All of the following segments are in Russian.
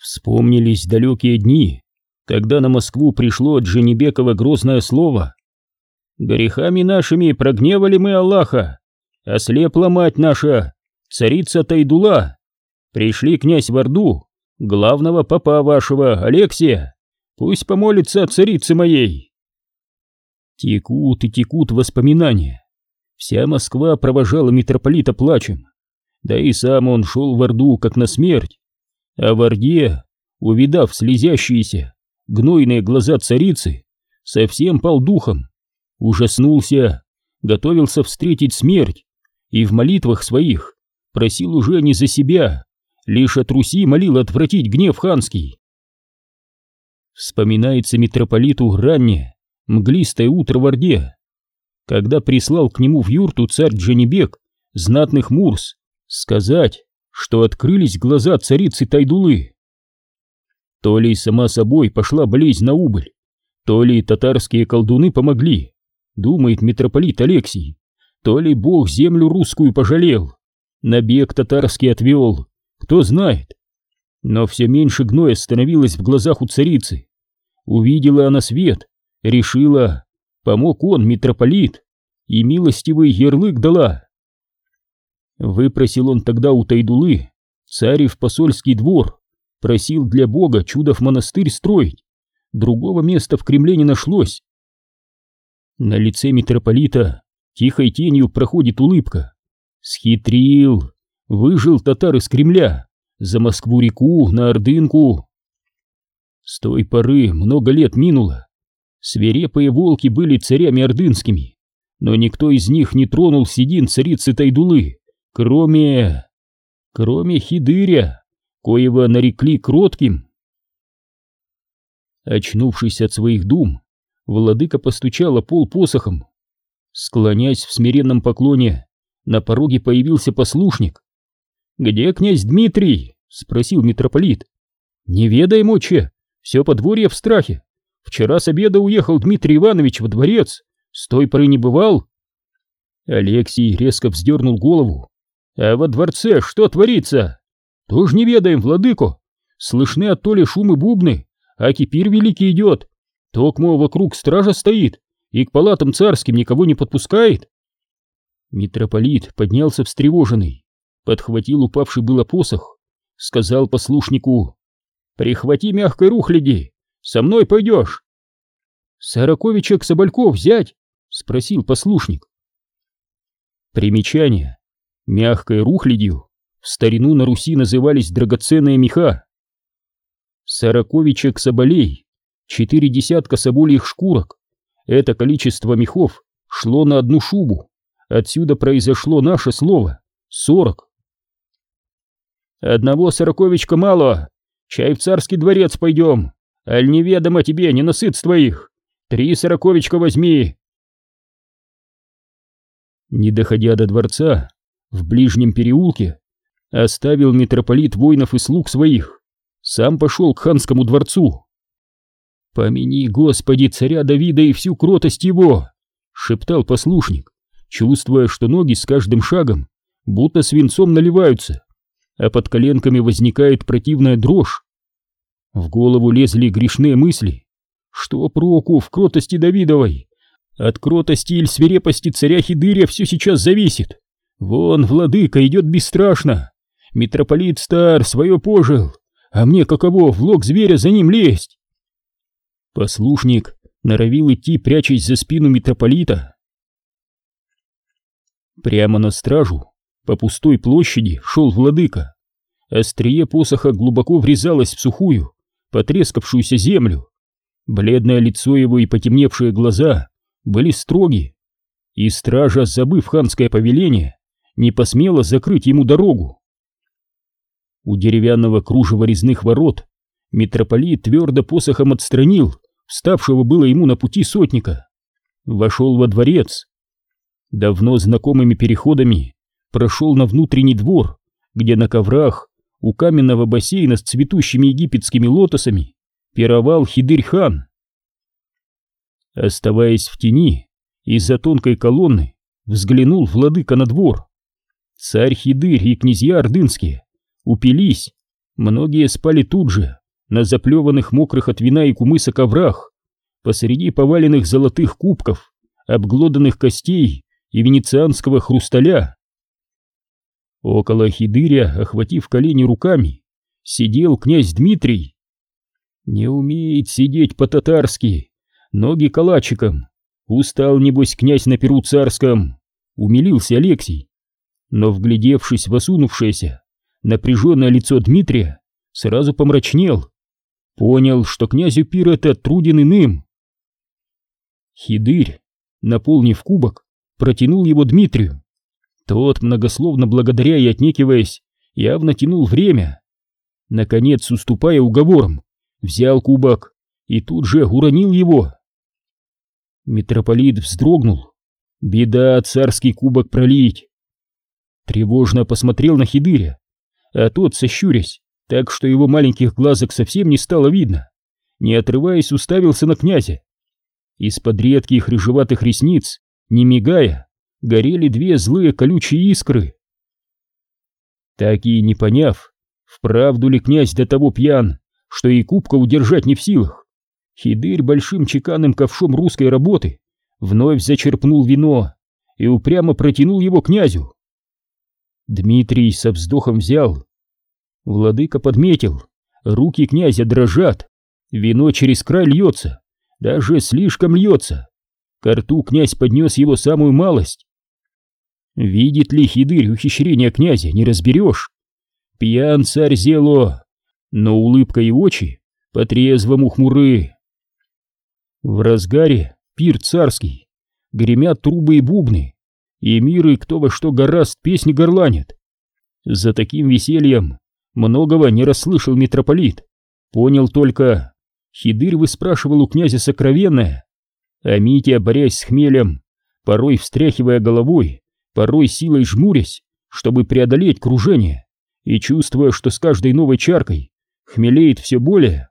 Вспомнились далекие дни, когда на Москву пришло от Женебекова грозное слово. «Грехами нашими прогневали мы Аллаха, ослепла мать наша, царица Тайдула. Пришли князь в Орду, главного папа вашего, Алексия, пусть помолится царице моей». Текут и текут воспоминания. Вся Москва провожала митрополита плачем, да и сам он шел в Орду как на смерть. А в Орде, увидав слезящиеся, гнойные глаза царицы, совсем пал духом, ужаснулся, готовился встретить смерть и в молитвах своих просил уже не за себя, лишь от Руси молил отвратить гнев ханский. Вспоминается митрополиту раннее, мглистое утро в Орде, когда прислал к нему в юрту царь Джанибек знатных мурс сказать, что открылись глаза царицы Тайдулы. То ли сама собой пошла болезнь на убыль, то ли татарские колдуны помогли, думает митрополит Алексий, то ли бог землю русскую пожалел, набег татарский отвел, кто знает. Но все меньше гноя становилось в глазах у царицы. Увидела она свет, решила, помог он, митрополит, и милостивый ярлык дала. Выпросил он тогда у Тайдулы царев посольский двор, просил для бога чудов монастырь строить. Другого места в Кремле не нашлось. На лице митрополита тихой тенью проходит улыбка. Схитрил, выжил татар из Кремля, за Москву-реку, на Ордынку. С той поры много лет минуло. Свирепые волки были царями ордынскими, но никто из них не тронул седин царицы Тайдулы. Кроме... кроме Хидыря, коего нарекли кротким. Очнувшись от своих дум, владыка постучала пол посохом. Склонясь в смиренном поклоне, на пороге появился послушник. «Где князь Дмитрий?» — спросил митрополит. «Не ведай, моче, все подворье в страхе. Вчера с обеда уехал Дмитрий Иванович во дворец, с той поры не бывал». Алексей резко вздернул голову, а во дворце что творится? Тоже не ведаем, владыко. Слышны от то ли шумы бубны, а кипир великий идет. Токмо вокруг стража стоит и к палатам царским никого не подпускает. Митрополит поднялся встревоженный, подхватил упавший было посох, сказал послушнику, «Прихвати мягкой рухляди, со мной пойдешь». «Сороковича к Собольков взять?» — спросил послушник. Примечание. Мягкой рухлядью в старину на Руси назывались драгоценные меха. Сороковичек соболей, четыре десятка собольих шкурок. Это количество мехов шло на одну шубу. Отсюда произошло наше слово — сорок. Одного сороковичка мало, чай в царский дворец пойдем, аль неведомо тебе ненасытство их. Три сороковичка возьми. Не доходя до дворца, в ближнем переулке, оставил митрополит воинов и слуг своих, сам пошел к ханскому дворцу. «Помяни, Господи, царя Давида и всю кротость его!» — шептал послушник, чувствуя, что ноги с каждым шагом будто свинцом наливаются, а под коленками возникает противная дрожь. В голову лезли грешные мысли. Что проку в кротости Давидовой? От кротости или свирепости царя Хидыря все сейчас зависит. Вон, владыка идет бесстрашно. Митрополит стар, свое пожил. А мне каково в лог зверя за ним лезть? Послушник норовил идти, прячась за спину митрополита. Прямо на стражу, по пустой площади, шел владыка. Острие посоха глубоко врезалось в сухую, потрескавшуюся землю. Бледное лицо его и потемневшие глаза были строги. И стража, забыв ханское повеление, не посмела закрыть ему дорогу. У деревянного кружева резных ворот митрополит твердо посохом отстранил вставшего было ему на пути сотника. Вошел во дворец. Давно знакомыми переходами прошел на внутренний двор, где на коврах у каменного бассейна с цветущими египетскими лотосами пировал Хидырь-хан. Оставаясь в тени, из-за тонкой колонны взглянул владыка на двор. Царь Хидырь и князья ордынские упились, Многие спали тут же, на заплеванных мокрых от вина и кумыса коврах, посреди поваленных золотых кубков, обглоданных костей и венецианского хрусталя. Около Хидыря, охватив колени руками, сидел князь Дмитрий. Не умеет сидеть по-татарски, ноги калачиком. Устал, небось, князь на перу царском, умилился Алексей. Но, вглядевшись в осунувшееся, напряженное лицо Дмитрия, сразу помрачнел. Понял, что князю пир этот труден иным. Хидырь, наполнив кубок, протянул его Дмитрию. Тот, многословно благодаря и отнекиваясь, явно тянул время. Наконец, уступая уговорам, взял кубок и тут же уронил его. Митрополит вздрогнул. Беда царский кубок пролить. Тревожно посмотрел на Хидыря, а тот, сощурясь, так что его маленьких глазок совсем не стало видно, не отрываясь, уставился на князя. Из-под редких рыжеватых ресниц, не мигая, горели две злые колючие искры. Так и не поняв, вправду ли князь до того пьян, что и кубка удержать не в силах, Хидырь большим чеканным ковшом русской работы вновь зачерпнул вино и упрямо протянул его князю. Дмитрий со вздохом взял. Владыка подметил, руки князя дрожат, вино через край льется, даже слишком льется. К рту князь поднес его самую малость. Видит ли хидырь ухищрение князя, не разберешь. Пьян царь зело, но улыбка и очи по-трезвому хмуры. В разгаре пир царский, гремят трубы и бубны, и миры кто во что гораст песни горланят. За таким весельем многого не расслышал митрополит, понял только, Хидырь выспрашивал у князя сокровенное, а Митя, борясь с хмелем, порой встряхивая головой, порой силой жмурясь, чтобы преодолеть кружение, и чувствуя, что с каждой новой чаркой хмелеет все более,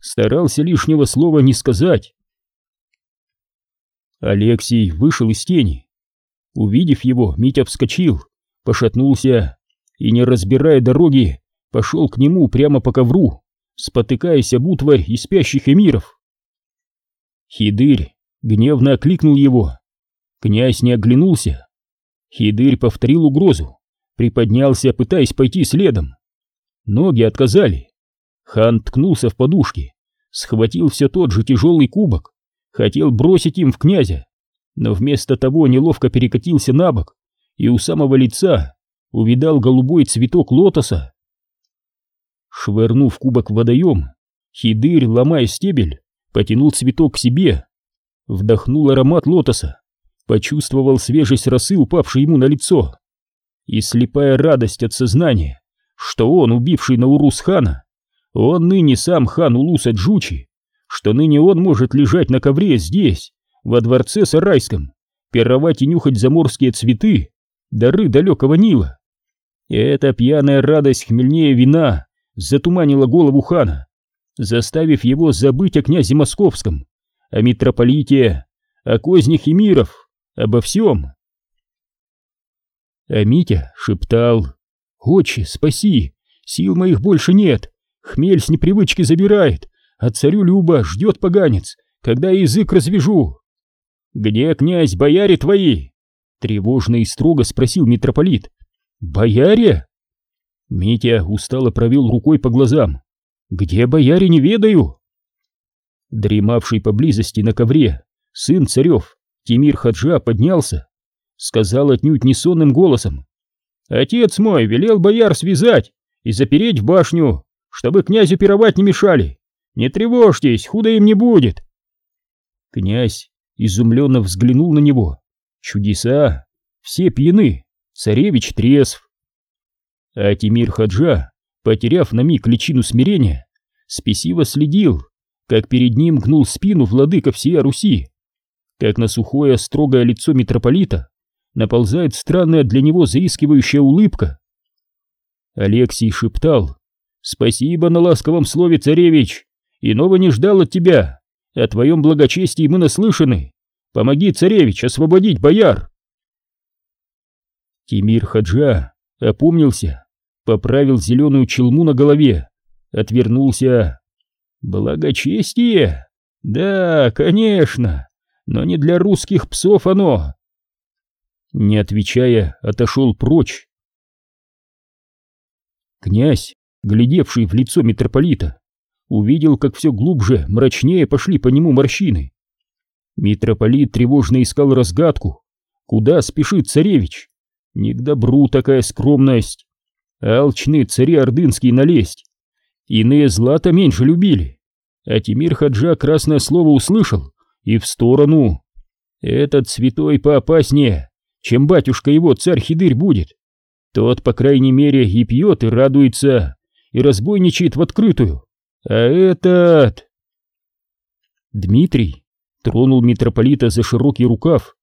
старался лишнего слова не сказать. Алексей вышел из тени. Увидев его, Митя вскочил, пошатнулся и, не разбирая дороги, пошел к нему прямо по ковру, спотыкаясь об утварь и спящих эмиров. Хидырь гневно окликнул его. Князь не оглянулся. Хидырь повторил угрозу, приподнялся, пытаясь пойти следом. Ноги отказали. Хан ткнулся в подушки, схватил все тот же тяжелый кубок, хотел бросить им в князя, но вместо того неловко перекатился на бок и у самого лица увидал голубой цветок лотоса. Швырнув кубок в водоем, Хидырь, ломая стебель, потянул цветок к себе, вдохнул аромат лотоса, почувствовал свежесть росы, упавшей ему на лицо, и слепая радость от сознания, что он, убивший Наурус хана, он ныне сам хан Улуса Джучи, что ныне он может лежать на ковре здесь, во дворце сарайском, пировать и нюхать заморские цветы, дары далекого Нила. Эта пьяная радость хмельнее вина затуманила голову хана, заставив его забыть о князе московском, о митрополите, о кознях и миров, обо всем. А Митя шептал, «Отче, спаси, сил моих больше нет, хмель с непривычки забирает, а царю Люба ждет поганец, когда язык развяжу». «Где, князь, бояре твои?» Тревожно и строго спросил митрополит. «Бояре?» Митя устало провел рукой по глазам. «Где бояре, не ведаю!» Дремавший поблизости на ковре сын царев, Тимир Хаджа, поднялся, сказал отнюдь не сонным голосом. «Отец мой велел бояр связать и запереть в башню, чтобы князю пировать не мешали. Не тревожьтесь, худо им не будет!» Князь изумленно взглянул на него. «Чудеса! Все пьяны, царевич трезв!» А Тимир Хаджа, потеряв на миг личину смирения, спесиво следил, как перед ним гнул спину владыка всея Руси, как на сухое строгое лицо митрополита наползает странная для него заискивающая улыбка. Алексей шептал «Спасибо на ласковом слове, царевич, иного не ждал от тебя, о твоем благочестии мы наслышаны, помоги, царевич, освободить бояр!» Тимир Хаджа опомнился, поправил зеленую челму на голове отвернулся. Благочестие? Да, конечно, но не для русских псов оно. Не отвечая, отошел прочь. Князь, глядевший в лицо митрополита, увидел, как все глубже, мрачнее пошли по нему морщины. Митрополит тревожно искал разгадку. Куда спешит царевич? Не к добру такая скромность. Алчны цари ордынские налезть. Иные злато меньше любили. А Тимир Хаджа красное слово услышал и в сторону. Этот святой поопаснее, чем батюшка его царь-хидырь будет. Тот, по крайней мере, и пьет, и радуется, и разбойничает в открытую. А этот... Дмитрий тронул митрополита за широкий рукав.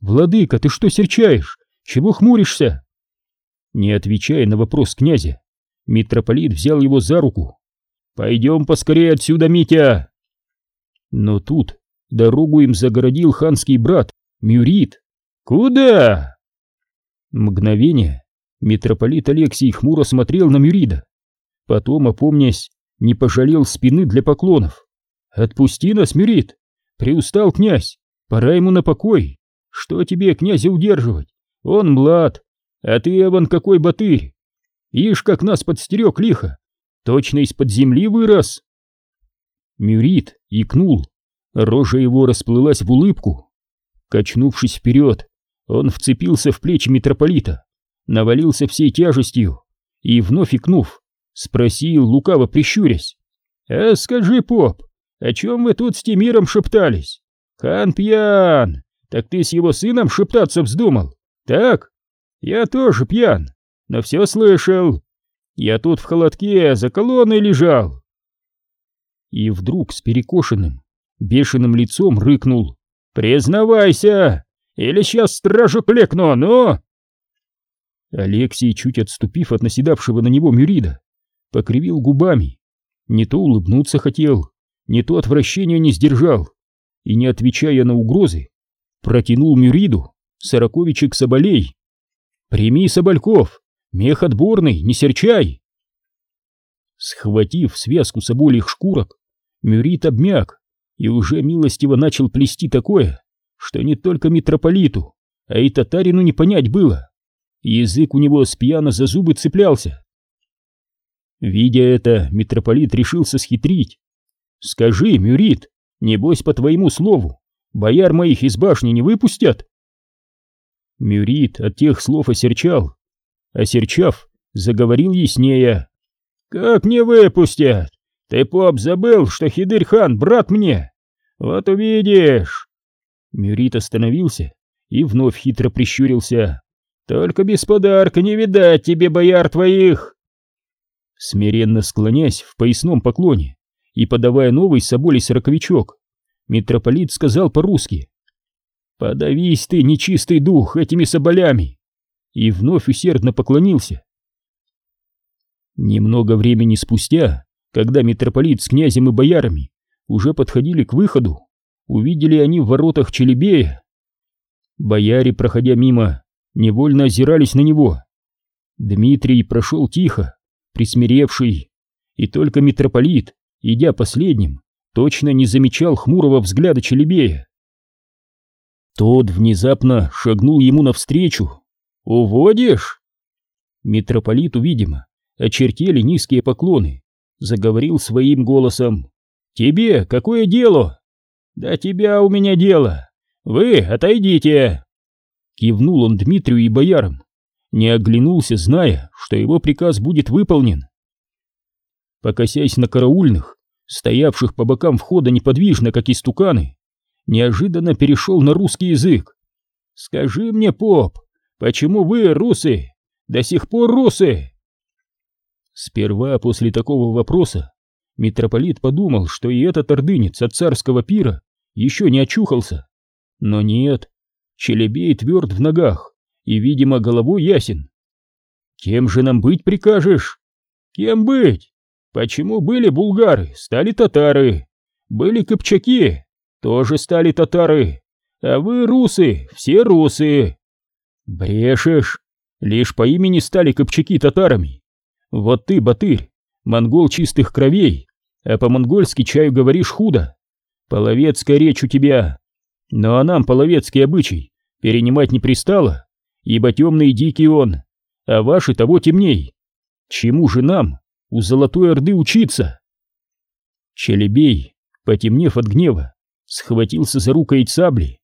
«Владыка, ты что серчаешь? Чего хмуришься?» Не отвечая на вопрос князя, митрополит взял его за руку. «Пойдем поскорее отсюда, Митя!» Но тут дорогу им загородил ханский брат, Мюрит. «Куда?» Мгновение митрополит Алексий хмуро смотрел на Мюрида. Потом, опомнясь, не пожалел спины для поклонов. «Отпусти нас, Мюрит! Приустал князь, пора ему на покой. Что тебе, князя, удерживать? Он млад, а ты, Эван, какой батырь! Ишь, как нас подстерег лихо! Точно из-под земли вырос!» Мюрит икнул, рожа его расплылась в улыбку. Качнувшись вперед, он вцепился в плечи митрополита, навалился всей тяжестью и, вновь икнув, спросил, лукаво прищурясь. «А скажи, поп, о чем вы тут с Тимиром шептались? Хан пьян, так ты с его сыном шептаться вздумал, так? Я тоже пьян, но все слышал. Я тут в холодке за колонной лежал». И вдруг с перекошенным, бешеным лицом рыкнул. «Признавайся, или сейчас стражу клекну, ну!» Алексей, чуть отступив от наседавшего на него Мюрида, покривил губами. Не то улыбнуться хотел, не то отвращения не сдержал, и, не отвечая на угрозы, протянул Мюриду сороковичек соболей. «Прими, Собольков, мех отборный, не серчай!» Схватив связку собольих шкурок, Мюрит обмяк и уже милостиво начал плести такое, что не только митрополиту, а и татарину не понять было. Язык у него с пьяно за зубы цеплялся. Видя это, митрополит решился схитрить. «Скажи, Мюрит, небось по твоему слову, бояр моих из башни не выпустят?» Мюрит от тех слов осерчал. Осерчав, заговорил яснее. «Как не выпустят? Ты, поп, забыл, что Хидырь-хан брат мне? Вот увидишь!» Мюрит остановился и вновь хитро прищурился. «Только без подарка не видать тебе, бояр твоих!» Смиренно склонясь в поясном поклоне и подавая новый соболей сороковичок, митрополит сказал по-русски «Подавись ты, нечистый дух, этими соболями!» и вновь усердно поклонился. Немного времени спустя, когда митрополит с князем и боярами уже подходили к выходу, увидели они в воротах Челебея. Бояре, проходя мимо, невольно озирались на него. Дмитрий прошел тихо, присмиревший, и только митрополит, идя последним, точно не замечал хмурого взгляда Челебея. Тот внезапно шагнул ему навстречу. «Уводишь?» Митрополиту, видимо, очертели низкие поклоны, заговорил своим голосом. «Тебе какое дело?» «Да тебя у меня дело! Вы отойдите!» Кивнул он Дмитрию и боярам не оглянулся, зная, что его приказ будет выполнен. Покосясь на караульных, стоявших по бокам входа неподвижно, как истуканы, неожиданно перешел на русский язык. «Скажи мне, поп, почему вы, русы, до сих пор русы?» Сперва после такого вопроса митрополит подумал, что и этот ордынец от царского пира еще не очухался. Но нет, Челебей тверд в ногах, и, видимо, головой ясен. Кем же нам быть прикажешь? Кем быть? Почему были булгары, стали татары? Были копчаки, тоже стали татары. А вы русы, все русы. Брешешь, лишь по имени стали копчаки татарами. Вот ты, Батырь, монгол чистых кровей, а по-монгольски чаю говоришь худо. Половецкая речь у тебя. Но а нам половецкий обычай перенимать не пристало, ибо темный и дикий он, а ваши того темней. Чему же нам у Золотой Орды учиться? Челебей, потемнев от гнева, схватился за рукоять сабли.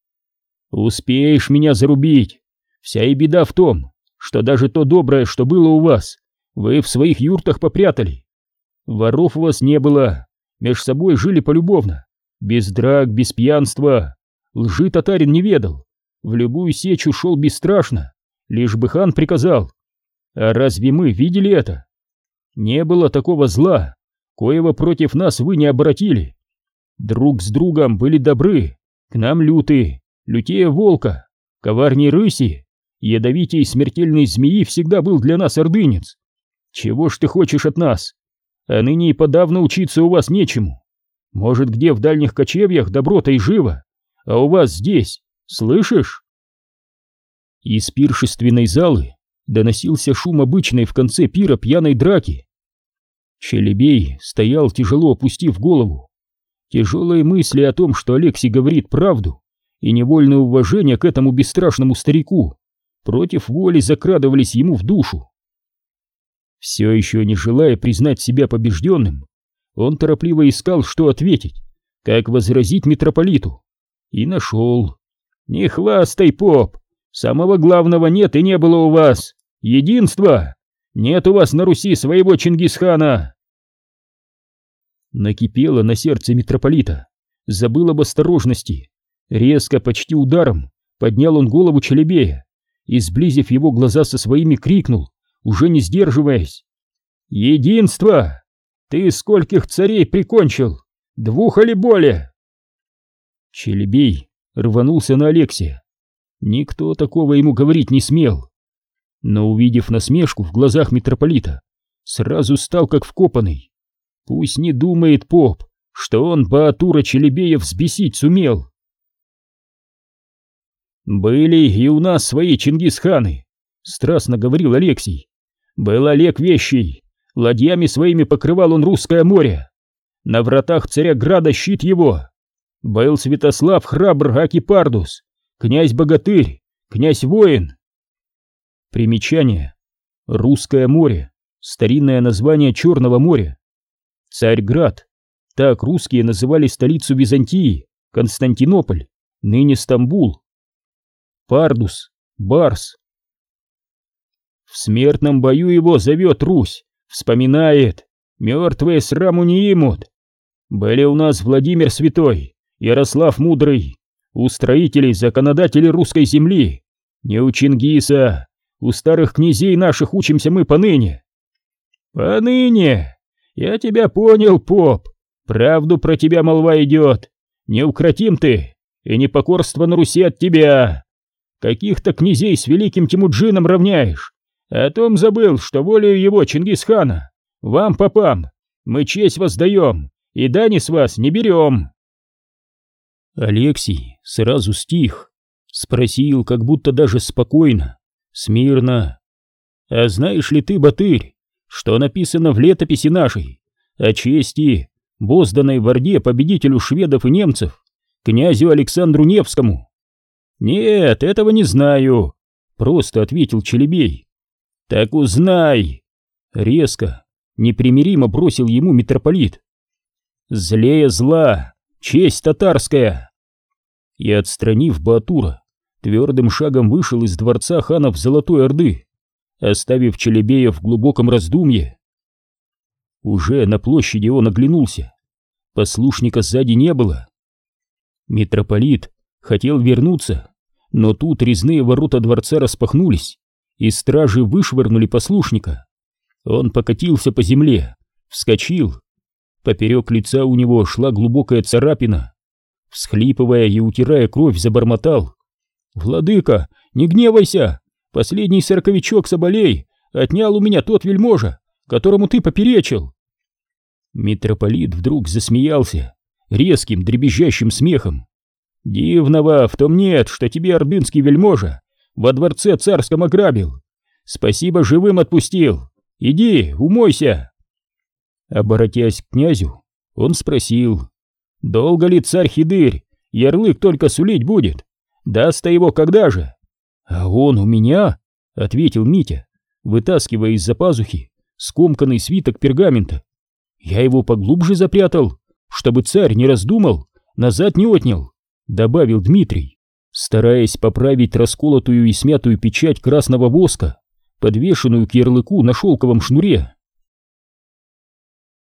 «Успеешь меня зарубить! Вся и беда в том, что даже то доброе, что было у вас, вы в своих юртах попрятали. Воров у вас не было, меж собой жили полюбовно, без драк, без пьянства. Лжи татарин не ведал, в любую сечь ушел бесстрашно, лишь бы хан приказал. А разве мы видели это? Не было такого зла, коего против нас вы не обратили. Друг с другом были добры, к нам люты, лютее волка, коварней рыси, ядовитей смертельной змеи всегда был для нас ордынец. Чего ж ты хочешь от нас? А ныне и подавно учиться у вас нечему. Может, где в дальних кочевьях добро-то и живо, а у вас здесь, слышишь? Из пиршественной залы доносился шум обычной в конце пира пьяной драки. Челебей стоял, тяжело опустив голову. Тяжелые мысли о том, что Алексей говорит правду, и невольное уважение к этому бесстрашному старику против воли закрадывались ему в душу. Все еще не желая признать себя побежденным, он торопливо искал, что ответить, как возразить митрополиту, и нашел. «Не хвастай, поп! Самого главного нет и не было у вас! Единство! Нет у вас на Руси своего Чингисхана!» Накипело на сердце митрополита, забыл об осторожности. Резко, почти ударом, поднял он голову Челебея и, сблизив его глаза со своими, крикнул, уже не сдерживаясь. «Единство! Ты скольких царей прикончил? Двух или более?» Челебей рванулся на Алексия. Никто такого ему говорить не смел. Но увидев насмешку в глазах митрополита, сразу стал как вкопанный. Пусть не думает поп, что он Баатура Челебея взбесить сумел. «Были и у нас свои Чингисханы», — страстно говорил Алексей. «Был Олег Вещий, ладьями своими покрывал он русское море. На вратах царя Града щит его. Был Святослав храбр Акипардус, князь-богатырь, князь-воин». Примечание. Русское море, старинное название Черного моря. Царьград. Так русские называли столицу Византии, Константинополь, ныне Стамбул. Пардус, Барс. В смертном бою его зовет Русь, вспоминает, мертвые сраму не имут. Были у нас Владимир Святой, Ярослав Мудрый, у строителей, законодателей русской земли, не у Чингиса, у старых князей наших учимся мы поныне. Поныне? Я тебя понял, поп, правду про тебя молва идет, неукротим ты, и непокорство на Руси от тебя. Каких-то князей с великим Тимуджином равняешь. О том забыл, что волею его Чингисхана. Вам, попам, мы честь воздаем, и дани с вас не берем. Алексей сразу стих, спросил, как будто даже спокойно, смирно. А знаешь ли ты, Батырь, что написано в летописи нашей о чести, бозданной в Орде победителю шведов и немцев, князю Александру Невскому? «Нет, этого не знаю», — просто ответил Челебей. «Так узнай!» Резко, непримиримо бросил ему митрополит. «Злее зла, честь татарская!» И, отстранив Батура, твердым шагом вышел из дворца ханов Золотой Орды, оставив Челебея в глубоком раздумье. Уже на площади он оглянулся. Послушника сзади не было. Митрополит хотел вернуться, но тут резные ворота дворца распахнулись, и стражи вышвырнули послушника. Он покатился по земле, вскочил. Поперек лица у него шла глубокая царапина. Всхлипывая и утирая кровь, забормотал. «Владыка, не гневайся! Последний сороковичок соболей отнял у меня тот вельможа, которому ты поперечил!» Митрополит вдруг засмеялся резким дребезжащим смехом. Дивного в том нет, что тебе ордынский вельможа во дворце царском ограбил. Спасибо, живым отпустил. Иди, умойся. Оборотясь к князю, он спросил, «Долго ли царь Хидырь? Ярлык только сулить будет. Даст-то его когда же?» «А он у меня?» — ответил Митя, вытаскивая из-за пазухи скомканный свиток пергамента. «Я его поглубже запрятал, чтобы царь не раздумал, назад не отнял», — добавил Дмитрий, стараясь поправить расколотую и смятую печать красного воска, подвешенную к ярлыку на шелковом шнуре.